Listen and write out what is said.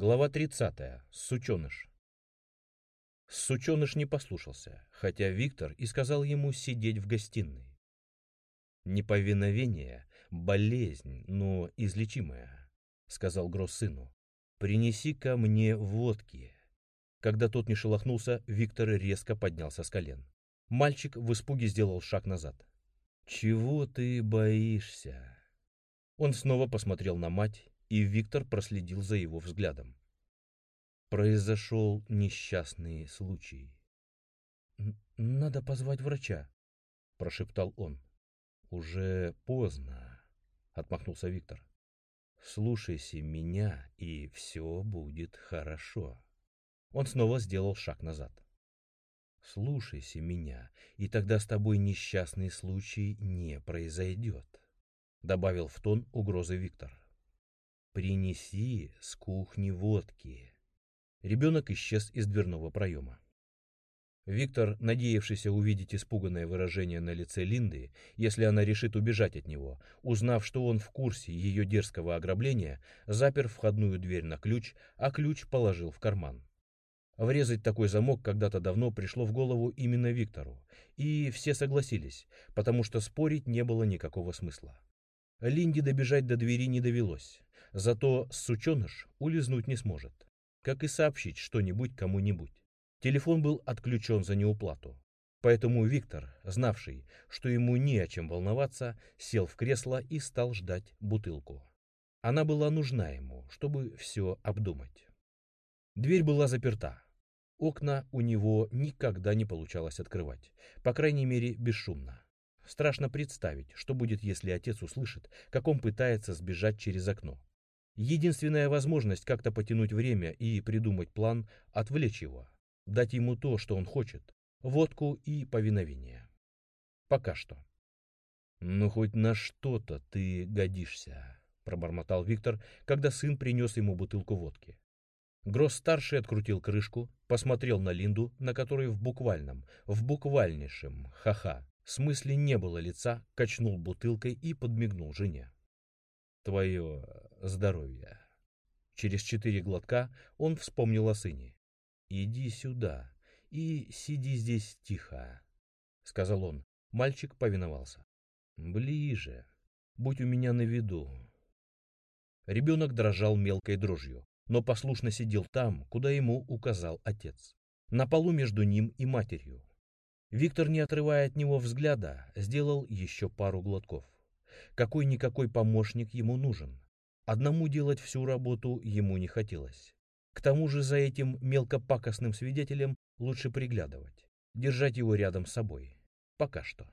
Глава 30. Сученыш. Сученыш не послушался, хотя Виктор и сказал ему сидеть в гостиной. «Неповиновение — болезнь, но излечимая», — сказал Гросс сыну. «Принеси ко мне водки». Когда тот не шелохнулся, Виктор резко поднялся с колен. Мальчик в испуге сделал шаг назад. «Чего ты боишься?» Он снова посмотрел на мать, и Виктор проследил за его взглядом. Произошел несчастный случай. «Надо позвать врача», — прошептал он. «Уже поздно», — отмахнулся Виктор. «Слушайся меня, и все будет хорошо». Он снова сделал шаг назад. «Слушайся меня, и тогда с тобой несчастный случай не произойдет», — добавил в тон угрозы Виктор. «Принеси с кухни водки». Ребенок исчез из дверного проема. Виктор, надеявшийся увидеть испуганное выражение на лице Линды, если она решит убежать от него, узнав, что он в курсе ее дерзкого ограбления, запер входную дверь на ключ, а ключ положил в карман. Врезать такой замок когда-то давно пришло в голову именно Виктору, и все согласились, потому что спорить не было никакого смысла. Линде добежать до двери не довелось, зато сученыш улизнуть не сможет, как и сообщить что-нибудь кому-нибудь. Телефон был отключен за неуплату, поэтому Виктор, знавший, что ему не о чем волноваться, сел в кресло и стал ждать бутылку. Она была нужна ему, чтобы все обдумать. Дверь была заперта, Окна у него никогда не получалось открывать, по крайней мере, бесшумно. Страшно представить, что будет, если отец услышит, как он пытается сбежать через окно. Единственная возможность как-то потянуть время и придумать план – отвлечь его, дать ему то, что он хочет – водку и повиновение. Пока что. «Ну, хоть на что-то ты годишься», – пробормотал Виктор, когда сын принес ему бутылку водки. Гросс-старший открутил крышку, посмотрел на Линду, на которой в буквальном, в буквальнейшем, ха-ха, смысле не было лица, качнул бутылкой и подмигнул жене. «Твое здоровье». Через четыре глотка он вспомнил о сыне. «Иди сюда и сиди здесь тихо», — сказал он. Мальчик повиновался. «Ближе. Будь у меня на виду». Ребенок дрожал мелкой дрожью но послушно сидел там, куда ему указал отец, на полу между ним и матерью. Виктор, не отрывая от него взгляда, сделал еще пару глотков. Какой-никакой помощник ему нужен. Одному делать всю работу ему не хотелось. К тому же за этим мелкопакостным свидетелем лучше приглядывать, держать его рядом с собой. Пока что.